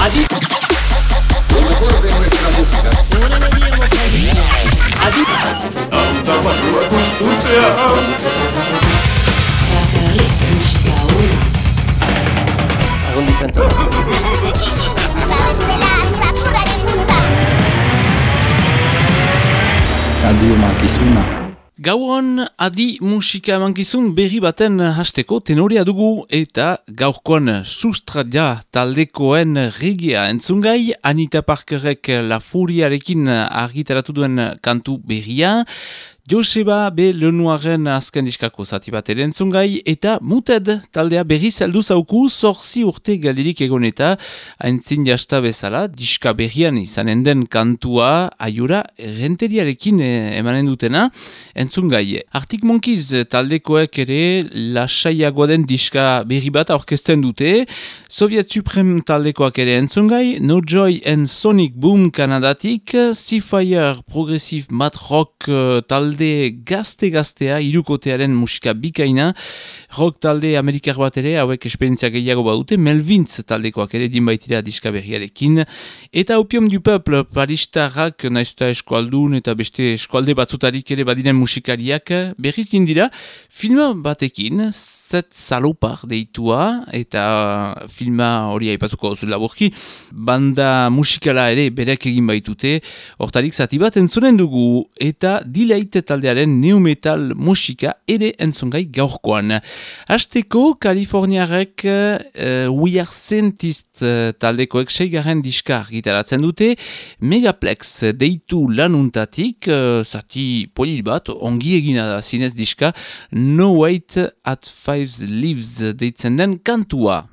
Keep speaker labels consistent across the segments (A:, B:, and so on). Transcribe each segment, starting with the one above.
A: Adi... Adi...
B: Egon diferente.
C: Radio Makizuna.
D: Gauan adi musika emankizun berri baten hasteko tenorea dugu eta gaurkoan sustradia taldekoen regia entzungai Anita Parkerrek La Furiarekin argitaratu duen kantu berria Joseba B. Lenoaren azken diskako zati bat ere entzungai eta muted taldea berri zeldu zauku zorzi urte galdirik egon eta haintzin jasta bezala diska berrian izanen den kantua aiura renteriarekin eh, emanen dutena entzungai. Artik Monkiz taldekoek ere lasaiagoa den diska berri bat aurkezten dute Soviet Supreme taldekoak ere entzungai No Joy and Sonic Boom Kanadatik Seafire Progressive Mat Rock uh, talde gazte-gaztea, irukotearen musika bikaina, rock talde amerikar bat ere, hauek esperientzia gehiago badute, Melvins taldekoak ere dinbaitira diska berriarekin, eta Opium du Peuple, paristarrak, naizta eskualdun, eta beste eskualde batzutarik ere badinen musikariak, berriz dira, filma batekin, set salopar deitua, eta filma hori aipatuko zu laburki, banda musikala ere berek egin baitute, hortarik zati bat entzonen dugu, eta dileit taldearen new metal musika ere entzungai gaurkoan. Azteko, Kaliforniarek uh, We Are Scientist uh, taldekoek seigaren diskar gitaratzen dute, Megaplex deitu lanuntatik, uh, zati polil bat, ongi egina da zinez diska, No Wait at Five Leaves deitzen den kantua.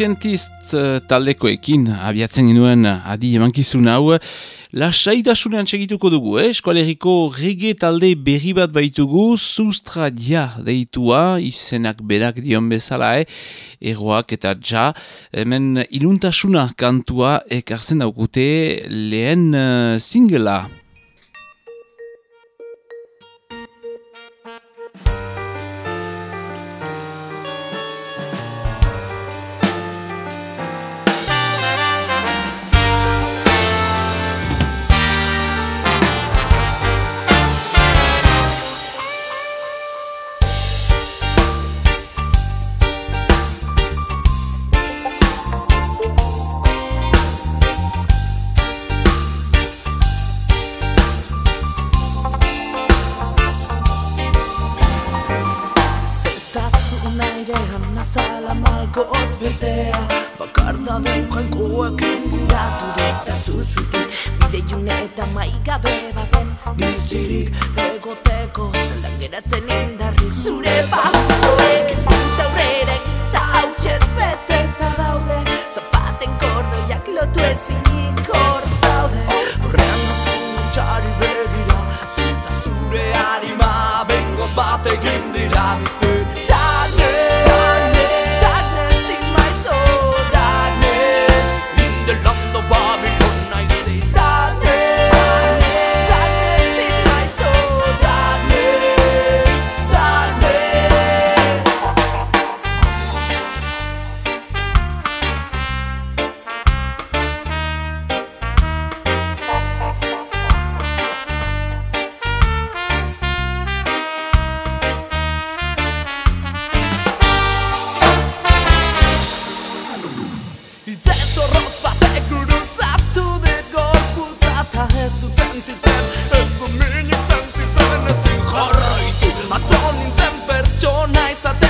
E: Scientist uh, taldekoekin abiatzen genuen adi emankizun hau. Lasaitasunean segituko dugu, eh? Eskualeriko rege talde berri bat baitugu, sustra dia deitua, izenak berak dion bezala, eh? Eroak eta ja, hemen iluntasuna kantua ekartzen daukute lehen uh, singela. sentitzen Ez du minik sentitzen ezin jarraitu Atzon nintzen pertsona izaten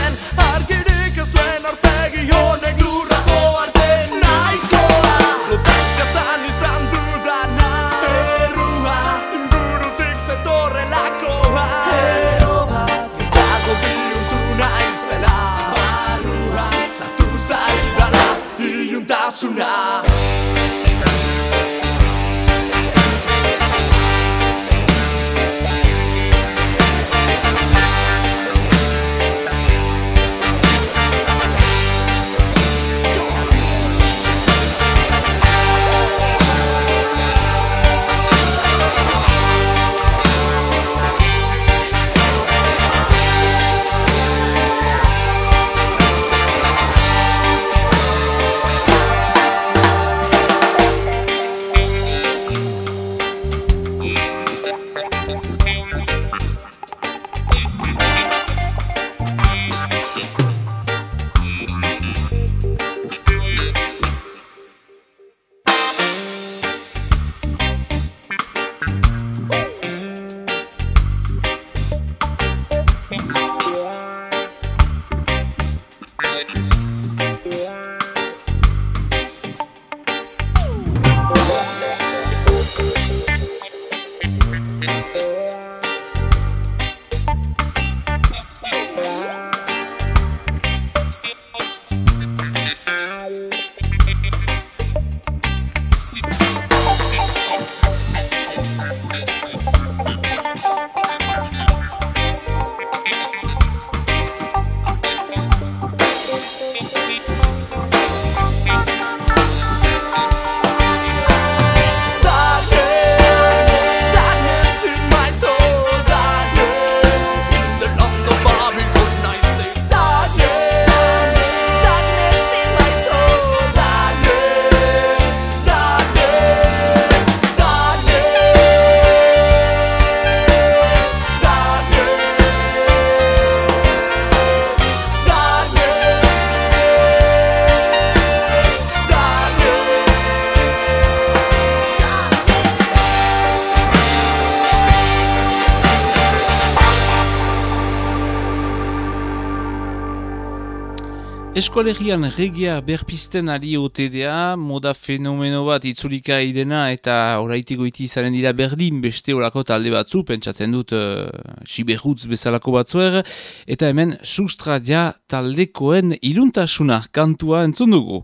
D: Eskolegian regia berpisten ari otedea, moda fenomeno bat itzulika idena eta oraitiko iti izaren dira berdin beste olako talde batzu, pentsatzen dut uh, siberhutz bezalako batzuer, eta hemen sustradia taldekoen iluntasuna kantua entzun dugu.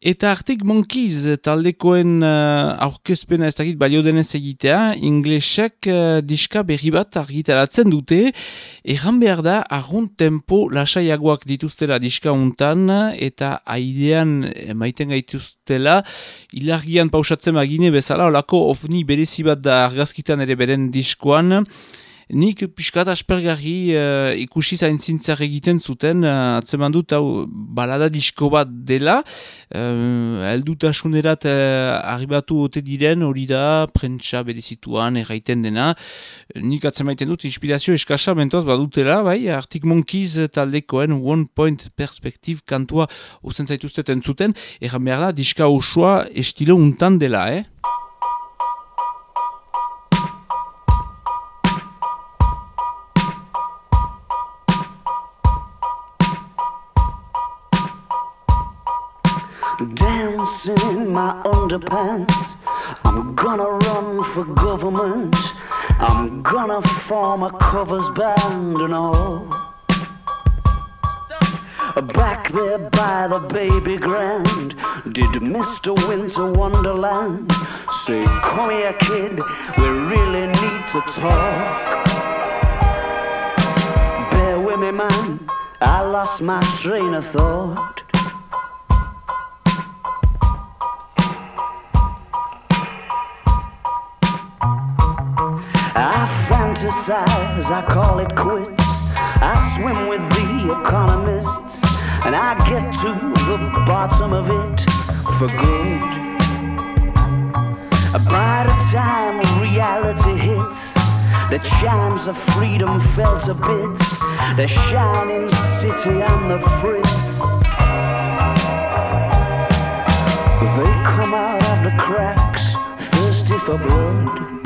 D: Eta Arctic Monkeys taldekoen uh, aurkezpena ez dakit balio denez egitea, inglesek uh, diska berri bat argitaratzen dute, erran behar da, arrunt tempo lasaiagoak dituztela diska untan, eta aidean maiten gaituztela, ilargian pausatzen bagine bezala, olako ofni berezi bat da argazkitan ere beren diskoan, Nik pixkat aspergarri uh, ikusi zaintzintzak egiten zuten, uh, atzeman dut hau balada disko bat dela, uh, eldutasunerat uh, arribatu ote diren hori da prentsa bedizituan erraiten dena. Nik atzemaiten dut inspirazio eskasa mentoaz badutela, bai, Arctic Monkeys taldekoen One Point Perspective kantua uzen zaituzteten zuten, erran behar da diska osoa estilo untan dela, eh?
A: Underpants. I'm gonna run for government. I'm gonna form a covers band and all. Back there by the baby grand, did Mr. Winter Wonderland say, Come here, kid, we really need to talk? Bear with me, man, I lost my train of thought. I call it quits. I swim with the economists, and I get to the bottom of it for good. By the time reality hits, the chimes of freedom felt a bit, the shining city and the fritz. They come out of the cracks, thirsty for blood.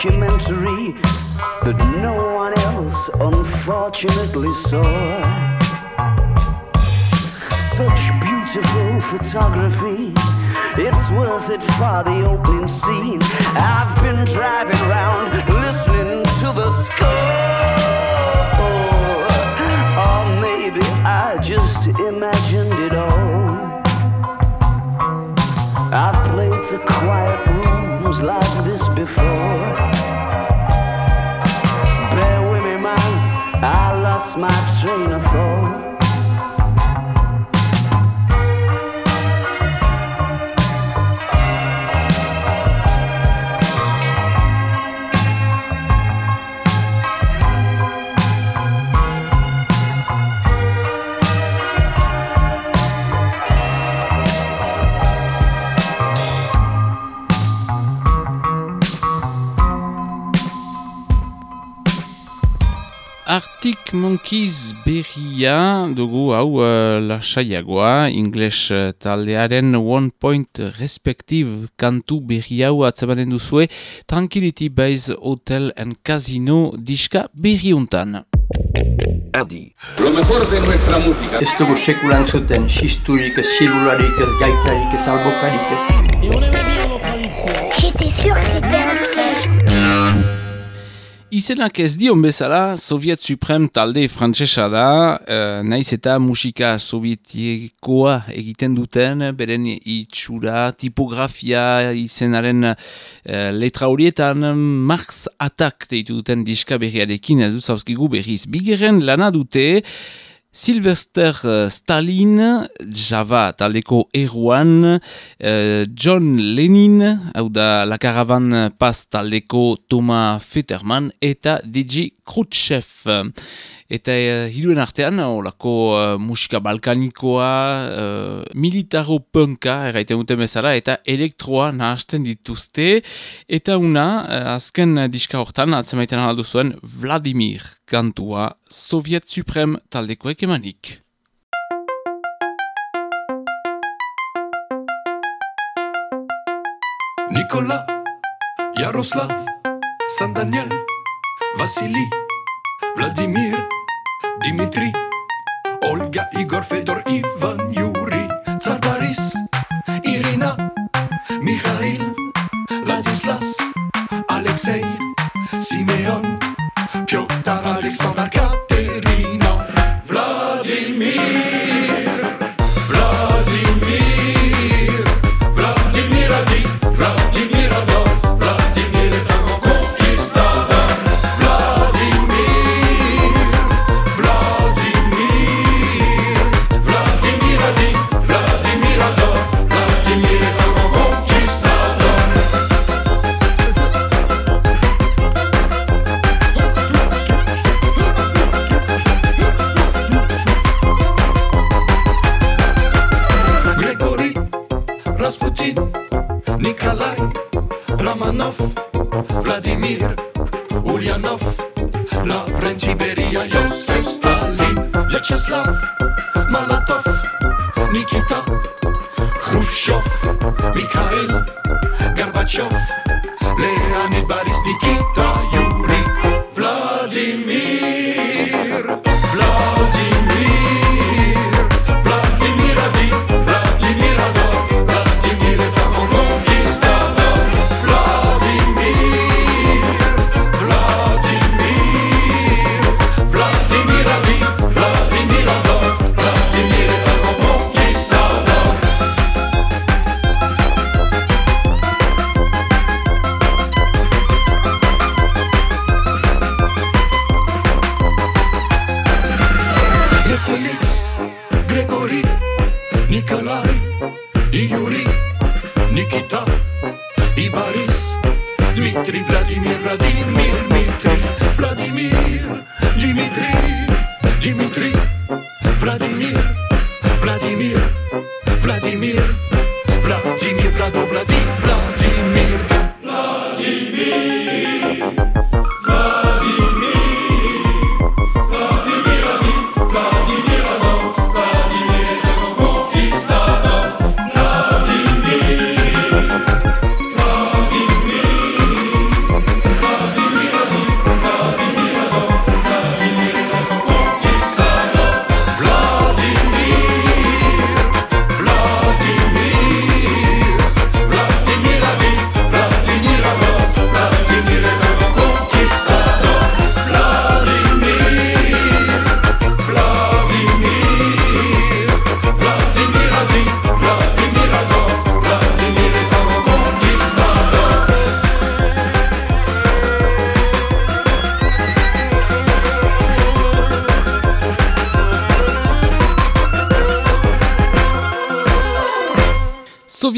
A: Documentary that no one else unfortunately saw. Such beautiful photography, it's worth it for the opening scene. I've been driving around listening to the score. Or maybe I just imagined it all. I've played to quiet was like this before. Bear with me, man, I lost my train of thought.
D: Monkeys berria dugu hau uh, lasaiagoa, ingles uh, taldearen One Point Respective kantu berri hau atzabanen duzue, Tranquility Base Hotel and Casino diska berriuntan.
F: Adi. Lo mejor de nuestra música.
B: Ez dugu sekulan zuten, xisturik, ez xilularik, ez gaitarik, ez albokarik, ez...
G: J'étais sûr que c'était un
D: Izenak ez dion bezala, Soviet Suprem talde frantsesa da, uh, naiz eta musika sovietiekoa egiten duten, beren itxura, tipografia, izenaren uh, letra horietan, Marx Attack deitu duten diska berriarekin, ez duzauskigu berriz. Bigeren lana dute, Sylvester uh, Stalin, Java taldeko eruan, uh, John Lenin, hau da La Caravan Paz taldeko Thomas Fetterman eta Digi Khrushchev. Eta uh, hiruen artean, olako uh, musika balkanikoa, uh, militaro punka, erraiten dute bezala, eta elektroa nahazten dituzte. Eta una, uh, azken diska hortan, atzemaiten aldu zuen, Vladimir kantua, Soviet Suprem taldekoek emanik.
G: Nikola, Yaroslav, San Daniel, Vassili, Vladimir, Dimitri, Olga, Igor, Fedor, Ivan, Yuri, Tsar Boris, Irina, Mikhail, Ladislas, Alexei, Simeon, Piotr, Alexander, Katerina,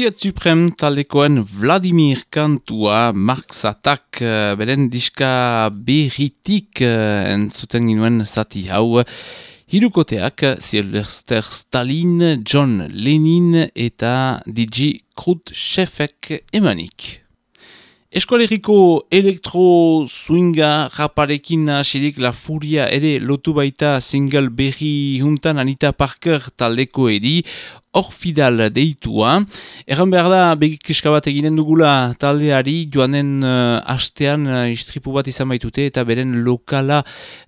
D: Soviet Suprem taldekoen Vladimir kantua Marx Attack uh, beren diska berritik uh, entzuten ginuen zati hau. Hirukoteak Sylvester Stalin, John Lenin eta Digi Khrushchevek emanik. Eskolegiko elektro swinga raparekin asirik La Furia ere lotu baita single berri juntan Anita Parker taldeko edi, Orfidal deitua. Erran behar da, begik bat eginen dugula taldeari, joanen uh, astean uh, istripu bat izan baitute, eta beren lokala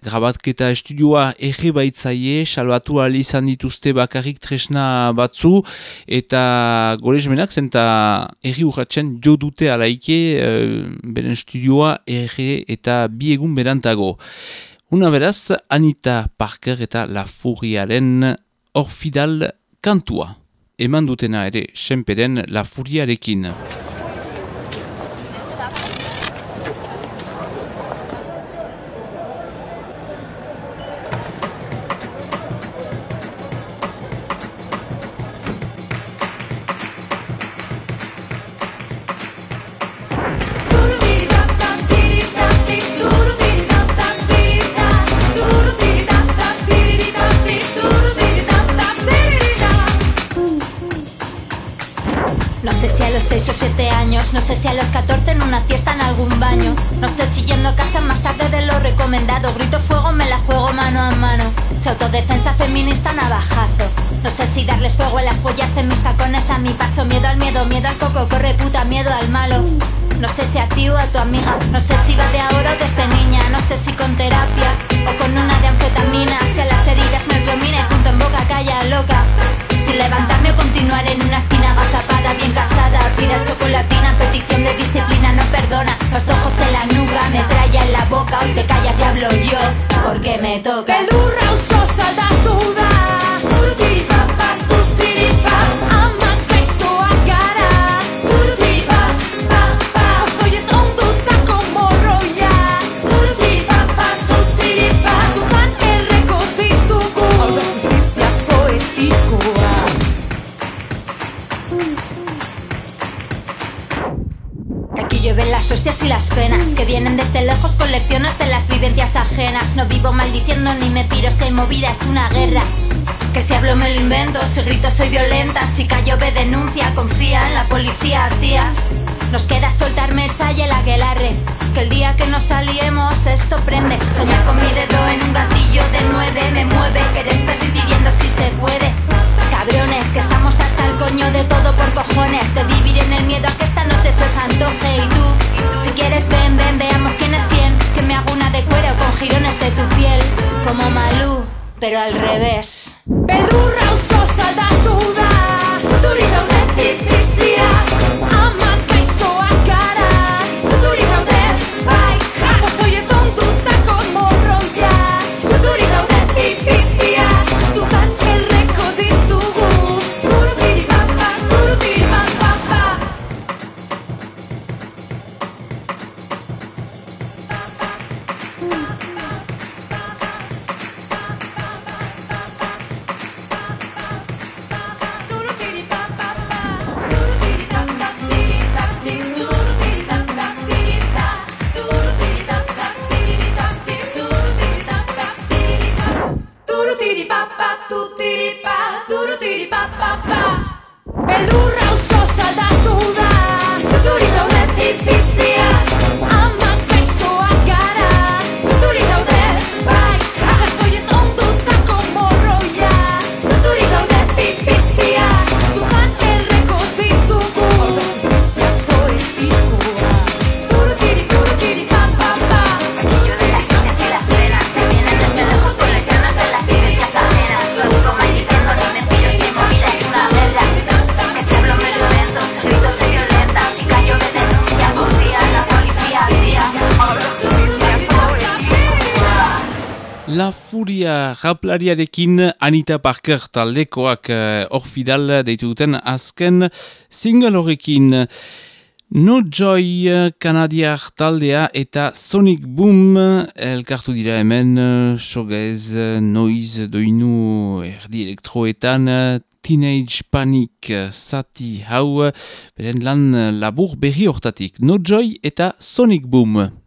D: grabatketa estudioa erre baitzaie, salbatu izan dituzte bakarrik tresna batzu, eta golezmenak zenta erri urratzen jo dute alaike, uh, beren estudioa erre eta bi egun berantago. Una beraz, Anita Parker eta La Furiaren Orfidal kantua. Eman dutena ere, senperen La Furiarekin.
H: No sé si a los 14 en una fiesta en algún baño. No sé si yendo a casa más tarde de lo recomendado. Grito fuego, me la juego mano a mano. Si autodefensa feminista, navajazo. No sé si darles fuego en las pollas de mis tacones a mi paso. Miedo al miedo, miedo al coco, corre puta, miedo al malo. No sé si a ti o a tu amiga. No sé si va de ahora o desde niña. No sé si con terapia o con una de anfetamina. Si a las heridas me promina y junto en boca calla loca. Si levantarme o continuar en una esquina agazapada, bien casada, tira chocolatina, petición de disciplina, no perdona. Los ojos en la nuca, metralla en la boca, hoy te callas y hablo yo, porque me toca.
I: Auzo
H: y las penas Que vienen desde lejos con lecciones de las vivencias ajenas. No vivo maldiciendo ni me piro si hay movida es una guerra. Que si hablo me lo invento, si grito soy violenta Si callo ve denuncia, confía en la policía, tía. Nos queda soltar mecha y el aguelarre Que el día que nos saliemos esto prende. Soñar con mi dedo en un gatillo de nueve Me mueve querer seguir viviendo si se puede Que estamos hasta el coño de todo por cojones De vivir en el miedo a que esta noche se os antoje. Y tú, si quieres ven, ven, veamos quién es quién Que me hago una de cuero con jirones de tu piel Como Malú, pero al revés.
I: Beldurra auzo
D: Furia raplariarekin Anita Parker taldekoak uh, orfidal deitu duten azken single horrekin. No Joy eh, kanadiar taldea eta Sonic Boom elkartu dira hemen uh, noise doinu erdi elektroetan Teenage Panic zati hau beren lan labur berri hortatik. No Joy eta Sonic Boom.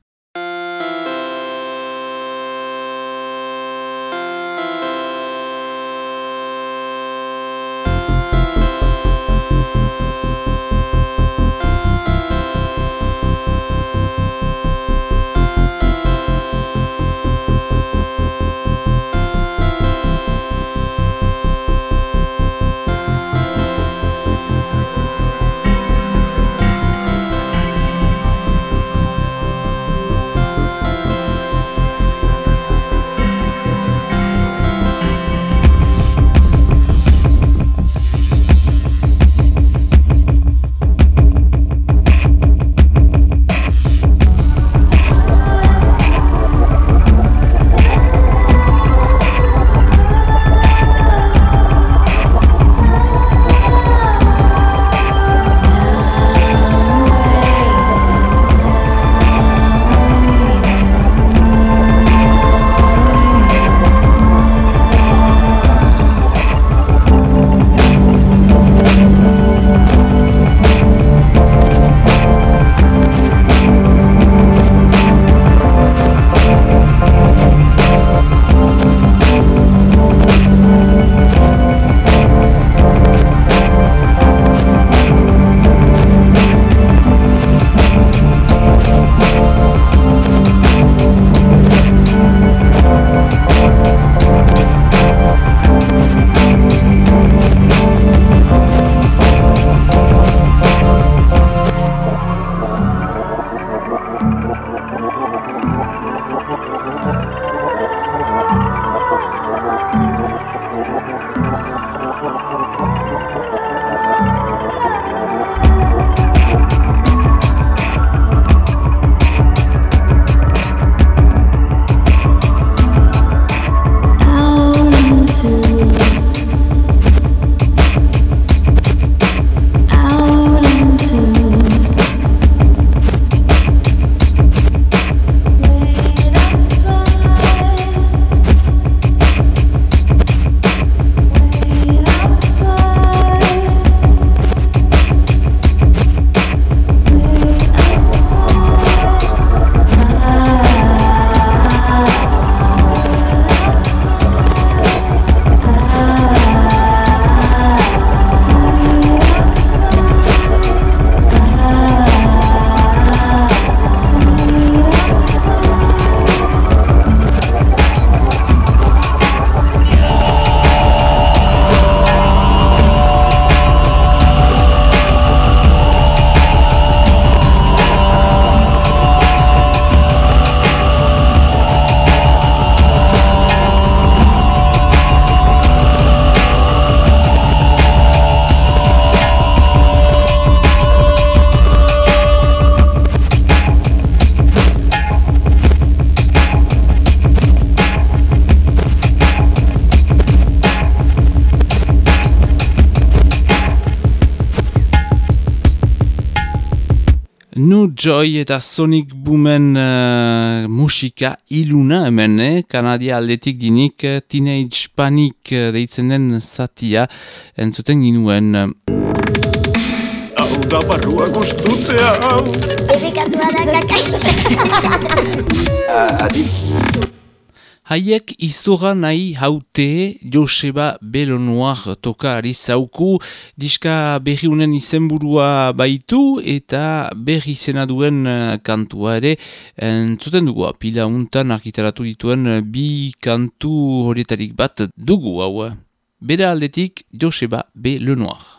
D: Joy eta Sonic Boomen uh, musika iluna hemen, eh? Kanadia aldetik dinik eh, Teenage Panic eh, deitzen den zatia entzuten ginuen.
G: Hau da barrua gustutzea hau
J: Dedikatua da kakaitza.
B: Adi,
D: Haiek izora nahi haute Joseba Belonoir toka ari diska berriunen izenburua baitu eta berri izena duen eh, kantua ere entzuten dugu, pila untan argitaratu dituen eh, bi kantu horietarik bat dugu hau. Bera aldetik Joseba Belonoir.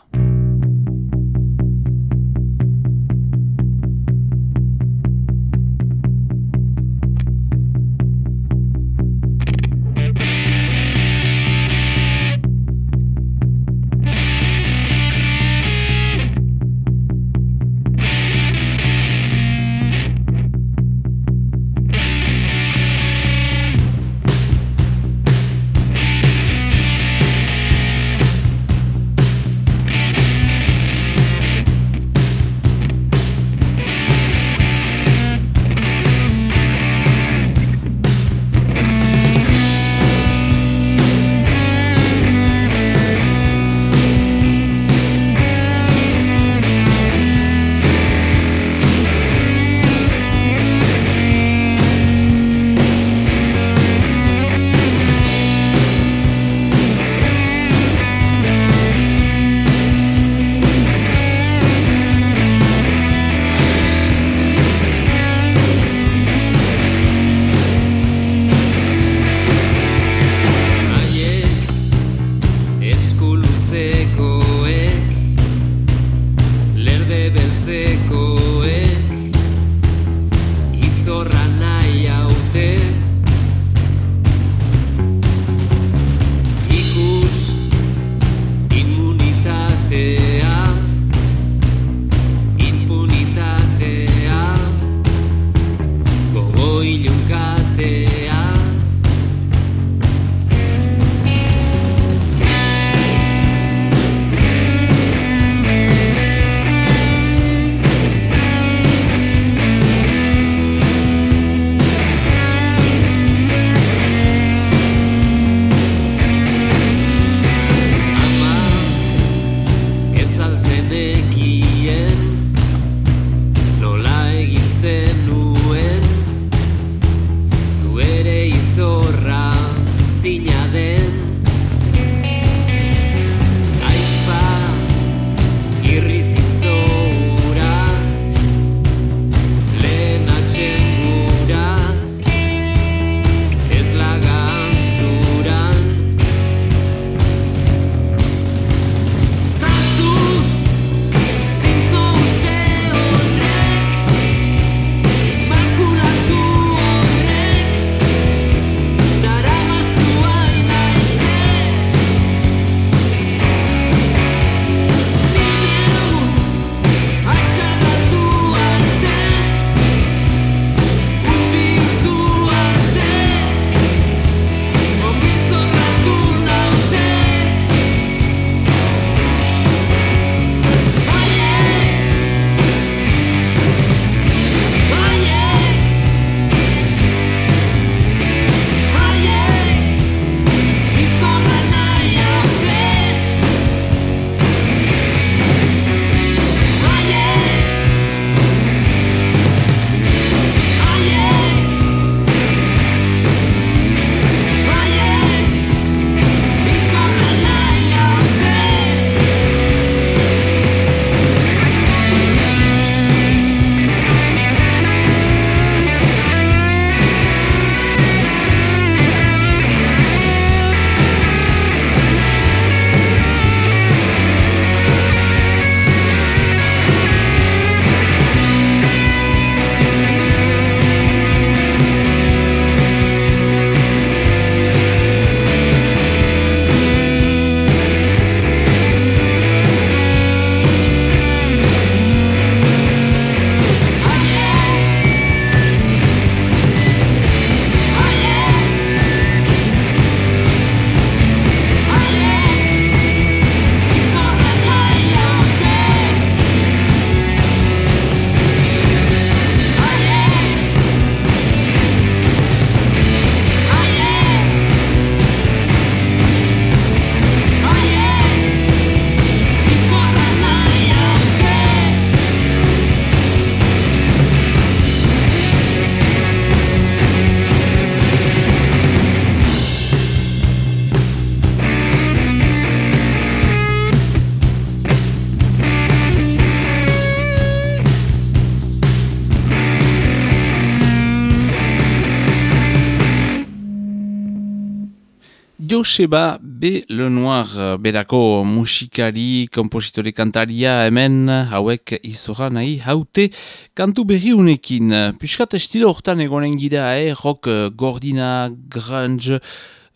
D: Joseba B. Lenoir eh, berako musikari, kompositore kantaria hemen hauek izora nahi haute kantu berri unekin. Piskat estilo hortan egonen gira, eh? rock eh, gordina, grunge,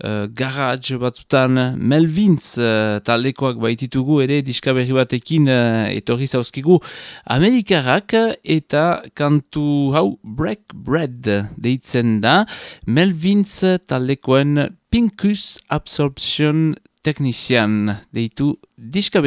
D: uh, garage batzutan Melvins uh, taldekoak baititugu ere diska berri batekin uh, etorri zauzkigu Amerikarak eta kantu hau Break Bread deitzen da. Melvins taldekoen Pinkus Absorption Technician deitu diska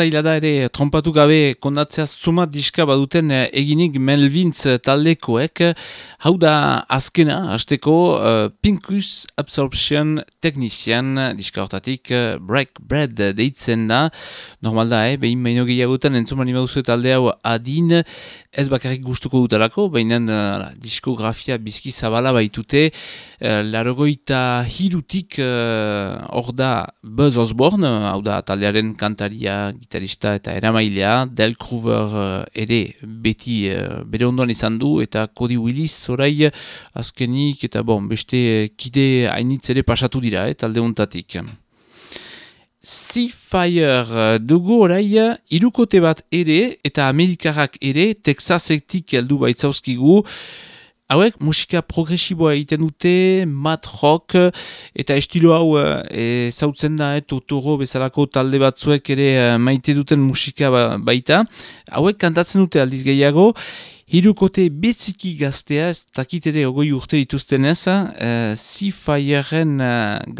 D: zaila da ere trompatu gabe kondatzea zuma diska baduten eh, eginik Melvins taldekoek. Hau da azkena, hasteko uh, Pinkus Absorption Technician diska hortatik uh, Break Bread deitzen da. Normal da, eh? behin baino gehiagotan entzuman imauzu talde hau adin ez bakarrik gustuko dutalako, baina uh, diskografia bizki zabala baitute. Uh, Larogoita hirutik hor uh, da Buzz Osborne, hau da taldearen kantaria, gitarista eta eramailea, Del Kruver uh, ere beti uh, bere ondoan izan du, eta Cody Willis orai azkenik, eta bon, beste kide hainitz ere pasatu dira, eh, talde untatik. Seafire dugu orai irukote bat ere, eta Amerikarrak ere, Texasetik heldu baitzauzkigu, Hauek musika progresiboa egiten dute, mat rock, eta estilo hau e, da, e, totoro bezalako talde batzuek ere e, maite duten musika ba, baita. Hauek kantatzen dute aldiz gehiago, hirukote betziki gaztea, ez takit ere ogoi urte dituzten ez, e, e,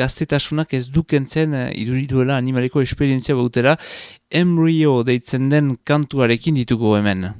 D: gaztetasunak ez dukentzen e, iduriduela animaleko esperientzia bautera, Embryo deitzen den kantuarekin dituko hemen.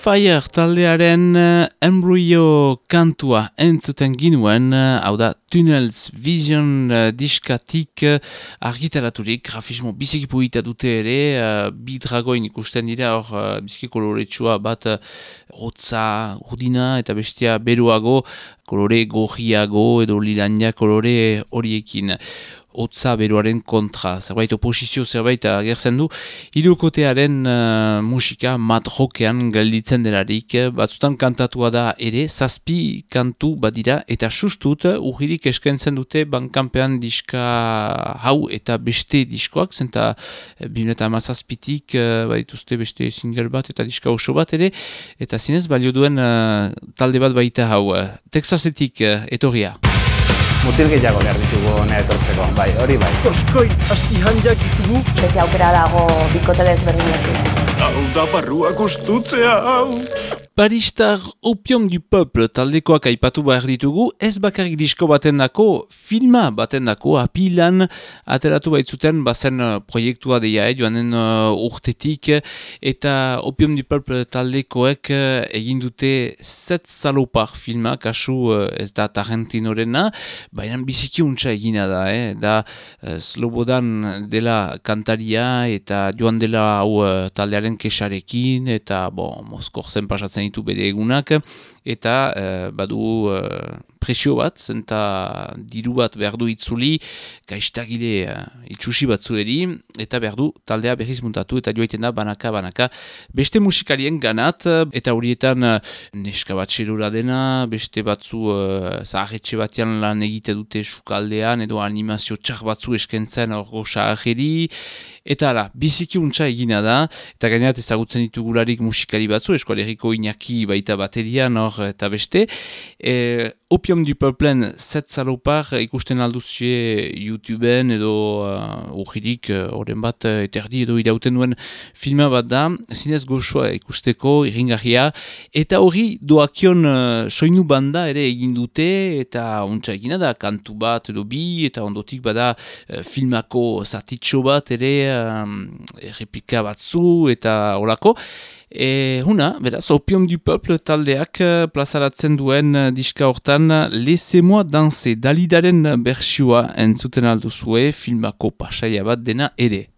D: Seafire taldearen uh, embryo kantua entzuten ginuen, uh, hau da Tunnels Vision uh, diskatik uh, argitaraturik, grafismo biziki puita dute ere, uh, bi dragoin ikusten dira hor uh, biziki koloretsua bat uh, hotza, urdina eta bestia beruago, kolore gorriago edo lilandia kolore horiekin hotza beroaren kontra, zerbait oposizio zerbait agertzen du, hirukotearen uh, musika matrokean gelditzen delarik, batzutan kantatua da ere, zazpi kantu badira, eta sustut urridik eskentzen dute bankanpean diska hau eta beste diskoak, zenta uh, bimeta amazazpitik uh, badituzte beste single bat eta diska oso bat ere, eta zinez balio duen uh, talde bat baita hau, Texasetik uh, etorria.
K: Mutil gehiago behar ditugu hona etortzeko, bai, hori bai.
G: Oskoi, asti handiak ditugu.
L: Beti aukera dago bikote desberdinekin.
G: Hau da barruak ustutzea, hau.
D: Paristar Opium du Peuple taldekoak aipatu behar ditugu, ez bakarrik disko baten dako, filma baten dako, apilan ateratu baitzuten bazen uh, proiektua deia, eh, joanen uh, urtetik, eta Opium du Peuple taldekoek uh, egin dute Zet Salopar filma, kasu uh, ez da Tarantinorena, baina biziki untsa egina da, eh, da uh, Slobodan dela kantaria eta joan dela hau uh, taldearen kesarekin, eta bon, Moskor zen pasatzen ditu bere egunak, eta eh, badu eh, presio bat, zenta diru bat behar du itzuli, gaiztagile uh, itxusi bat zueri, eta behar du taldea berriz muntatu, eta joaiten da banaka-banaka beste musikarien ganat, eta horietan uh, neska bat xerura dena, beste batzu uh, zaharretxe batean lan egite dute sukaldean, edo animazio txar batzu eskentzen orgo saharreri, eta ala, biziki untsa egina da, eta gaineat ezagutzen ditugularik musikari batzu, eskualeriko inaki baita baterian hor eta beste, e, Opium du Peuplen zet salopar ikusten alduzie YouTubeen edo uh, urgirik horren uh, bat uh, eterdi edo irauten duen filma bat da, zinez goxoa ikusteko, irringarria, eta hori doakion uh, soinu banda ere egin dute, eta ontsa egina da, kantu bat edo bi, eta ondotik bada uh, filmako zatitxo bat ere, um, errepika batzu, eta horako, E, huna, beraz, Opium du Peuple taldeak uh, plazaratzen duen uh, diska hortan Laissez-moi danser dalidaren berxua entzuten alduzue filmako pasaia bat dena ere.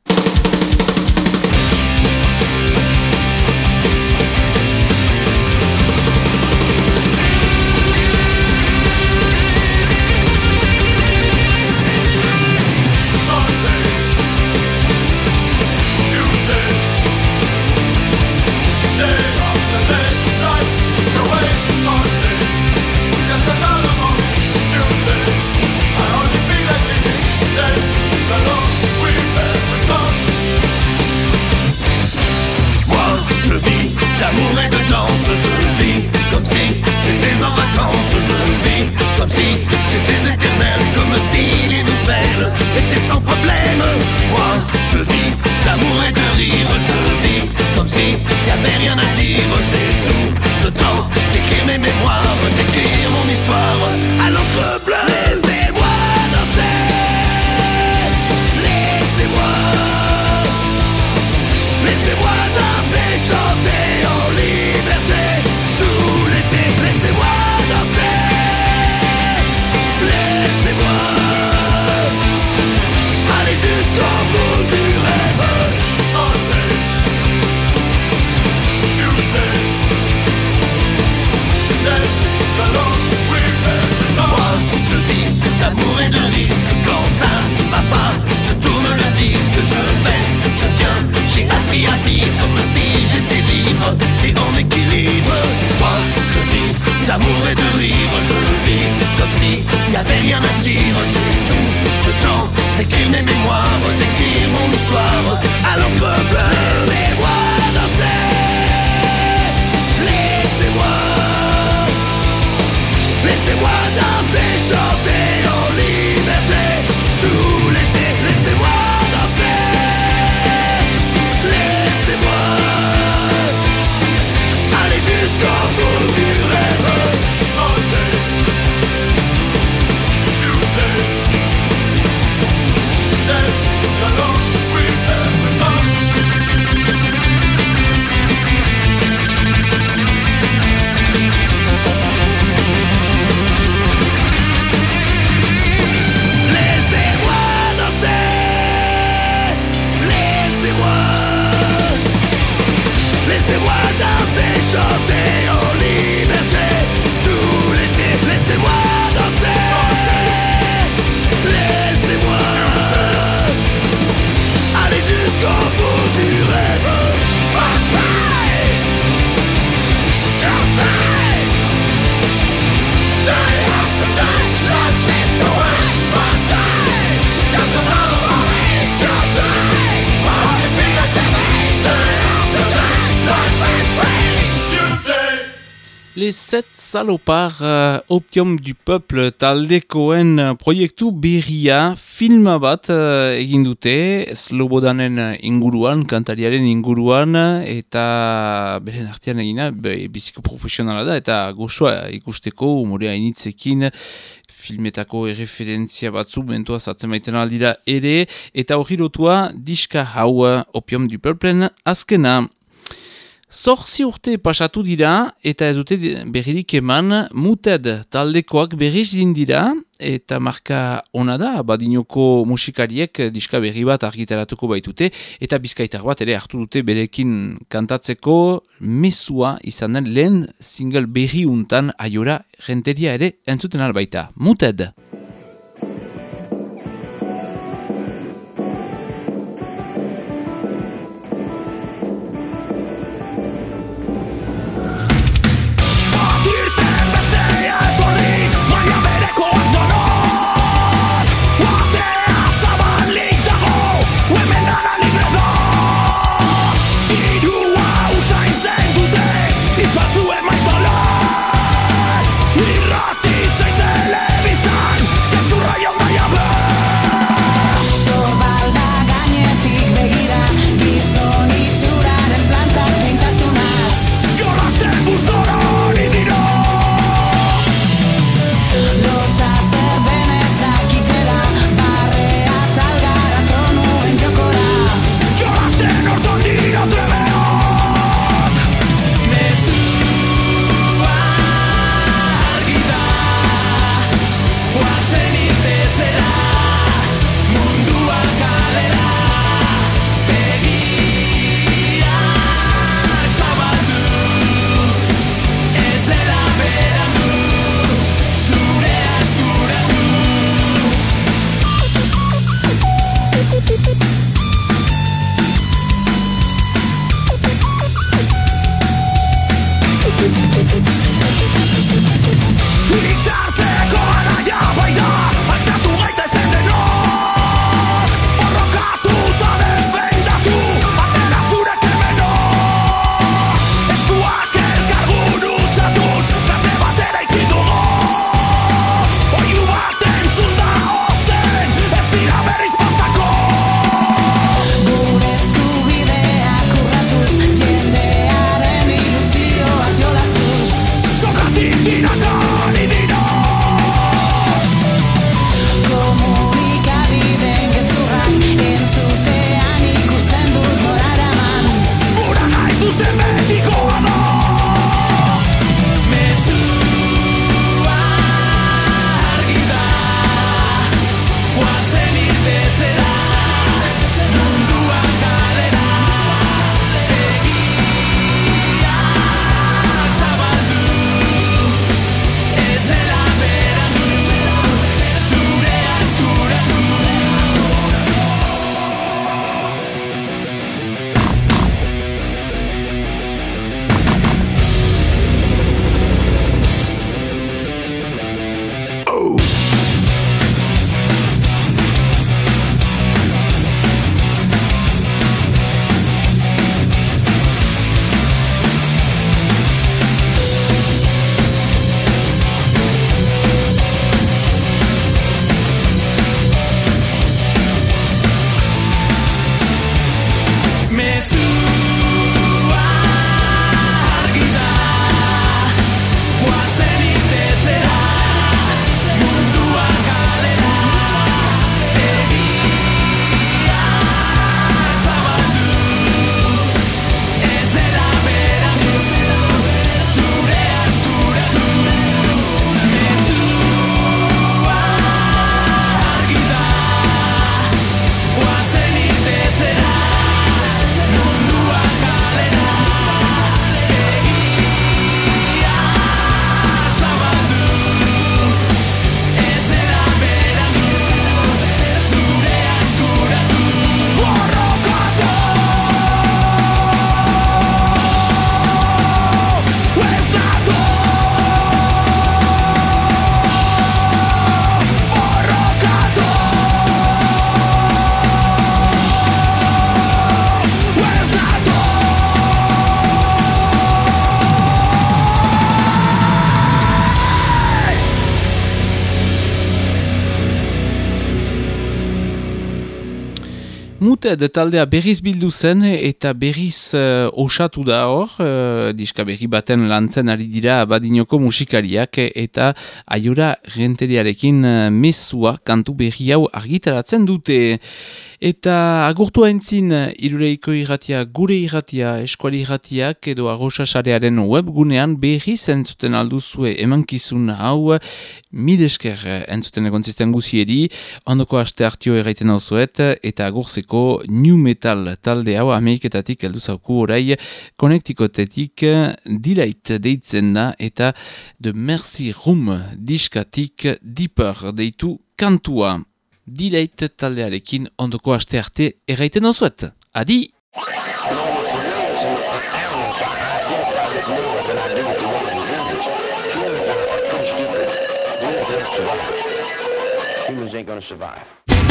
D: Salopards uh, Optium du Peuple taldekoen proiektu berria filma bat uh, egin dute Slobodanen inguruan, kantariaren inguruan eta beren artean egina be, biziko profesionala da eta gozoa ikusteko umorea initzekin filmetako erreferentzia batzu mentua zatzen maiten aldira ere eta hori lotua diska hau Opium du Peuplen azkena Zorzi urte pasatu dira eta ez dute berririk eman muted taldekoak berriz dira eta marka ona da badinoko musikariek diska berri bat argitaratuko baitute eta bizkaitar bat ere hartu dute berekin kantatzeko mesua izan den lehen single berri untan aiora renteria ere entzuten albaita. Muted! Muted taldea berriz bildu zen eta berriz uh, osatu da hor, uh, diska berri baten lantzen ari dira badinoko musikariak eta aiora renteriarekin uh, mesua kantu berri hau argitaratzen dute. Eta agurtu entzin irureiko irratia, gure irratia, eskuali irratiak edo agosasarearen webgunean berri zentzuten alduzue emankizun hau midesker entzuten egon zisten guziedi, ondoko aste hartio erraiten hau zuet, eta agurzeko new metal talde hau ameriketatik heldu zauku orai konektikotetik delight deitzen da eta The Mercy Room diskatik deeper deitu kantua. Dileit taldearekin ondoko aste arte erraiten osuet. Adi!
M: Humans ain't gonna survive.